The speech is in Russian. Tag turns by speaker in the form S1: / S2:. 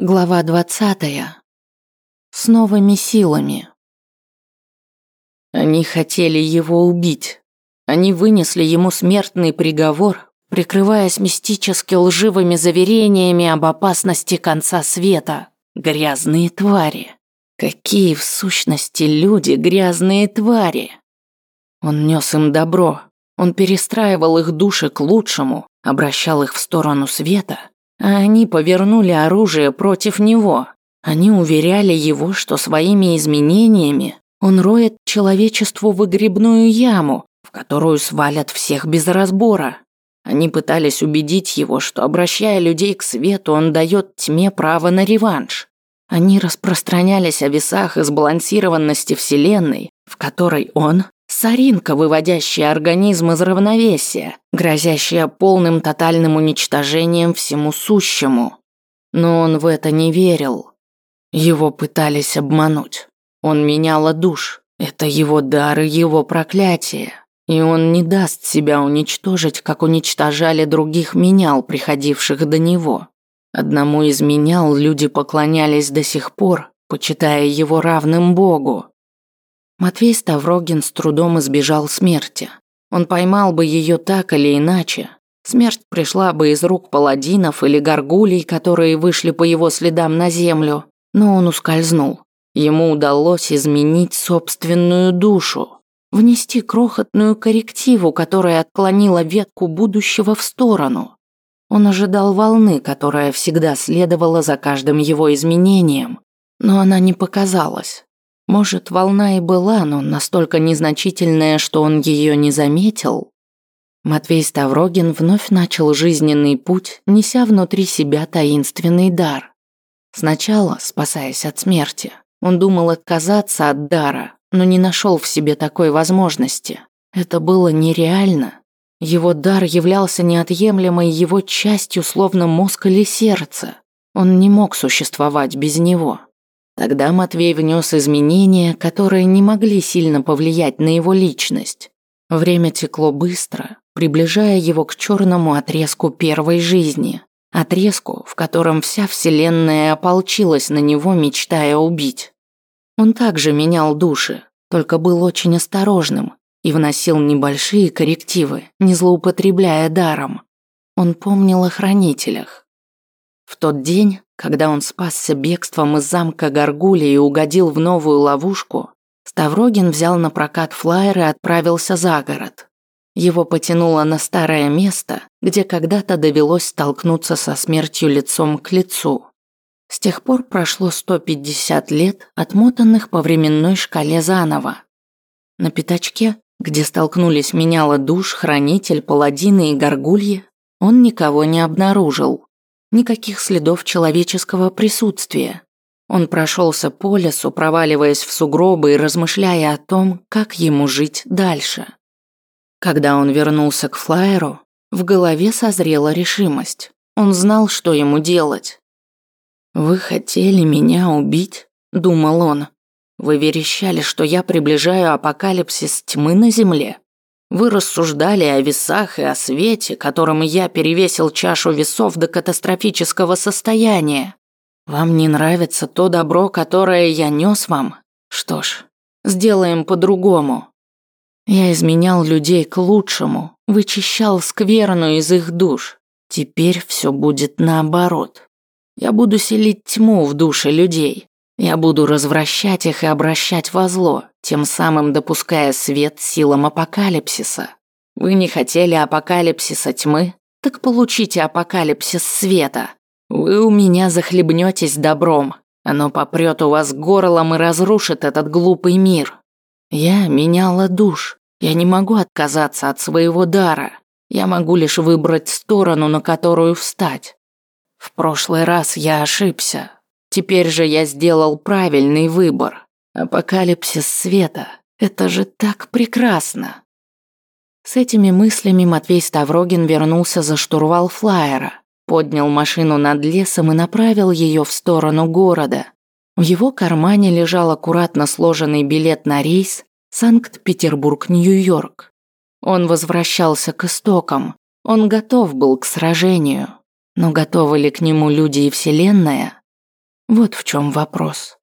S1: Глава двадцатая. С новыми силами. Они хотели его убить. Они вынесли ему смертный приговор, прикрываясь мистически лживыми заверениями об опасности конца света. Грязные твари. Какие в сущности люди грязные твари. Он нес им добро. Он перестраивал их души к лучшему, обращал их в сторону света а они повернули оружие против него. Они уверяли его, что своими изменениями он роет человечеству выгребную яму, в которую свалят всех без разбора. Они пытались убедить его, что обращая людей к свету, он дает тьме право на реванш. Они распространялись о весах и сбалансированности Вселенной, в которой он Соринка, выводящая организм из равновесия, грозящая полным тотальным уничтожением всему сущему. Но он в это не верил. Его пытались обмануть. Он менял душ. Это его дар и его проклятие. И он не даст себя уничтожить, как уничтожали других менял, приходивших до него. Одному из менял люди поклонялись до сих пор, почитая его равным Богу. Матвей Ставрогин с трудом избежал смерти. Он поймал бы ее так или иначе. Смерть пришла бы из рук паладинов или горгулей, которые вышли по его следам на землю, но он ускользнул. Ему удалось изменить собственную душу, внести крохотную коррективу, которая отклонила ветку будущего в сторону. Он ожидал волны, которая всегда следовала за каждым его изменением, но она не показалась. Может, волна и была, но настолько незначительная, что он ее не заметил. Матвей Ставрогин вновь начал жизненный путь, неся внутри себя таинственный дар. Сначала, спасаясь от смерти, он думал отказаться от дара, но не нашел в себе такой возможности. Это было нереально. Его дар являлся неотъемлемой его частью, словно мозг или сердце. Он не мог существовать без него. Тогда Матвей внес изменения, которые не могли сильно повлиять на его личность. Время текло быстро, приближая его к черному отрезку первой жизни. Отрезку, в котором вся вселенная ополчилась на него, мечтая убить. Он также менял души, только был очень осторожным и вносил небольшие коррективы, не злоупотребляя даром. Он помнил о хранителях. В тот день когда он спасся бегством из замка Гаргули и угодил в новую ловушку, Ставрогин взял на прокат флайер и отправился за город. Его потянуло на старое место, где когда-то довелось столкнуться со смертью лицом к лицу. С тех пор прошло 150 лет, отмотанных по временной шкале заново. На пятачке, где столкнулись меняла душ, хранитель, паладины и горгульи, он никого не обнаружил. Никаких следов человеческого присутствия. Он прошелся по лесу, проваливаясь в сугробы и размышляя о том, как ему жить дальше. Когда он вернулся к флайеру, в голове созрела решимость. Он знал, что ему делать. «Вы хотели меня убить?» – думал он. «Вы верещали, что я приближаю апокалипсис тьмы на земле. Вы рассуждали о весах и о свете, которым я перевесил чашу весов до катастрофического состояния. Вам не нравится то добро, которое я нес вам? Что ж, сделаем по-другому. Я изменял людей к лучшему, вычищал скверну из их душ. Теперь все будет наоборот. Я буду селить тьму в душе людей. Я буду развращать их и обращать во зло, тем самым допуская свет силам апокалипсиса. Вы не хотели апокалипсиса тьмы? Так получите апокалипсис света. Вы у меня захлебнетесь добром. Оно попрет у вас горлом и разрушит этот глупый мир. Я меняла душ. Я не могу отказаться от своего дара. Я могу лишь выбрать сторону, на которую встать. В прошлый раз я ошибся, Теперь же я сделал правильный выбор. Апокалипсис света – это же так прекрасно. С этими мыслями Матвей Ставрогин вернулся за штурвал флайера, поднял машину над лесом и направил ее в сторону города. В его кармане лежал аккуратно сложенный билет на рейс Санкт-Петербург-Нью-Йорк. Он возвращался к истокам, он готов был к сражению. Но готовы ли к нему люди и Вселенная? Вот в чем вопрос.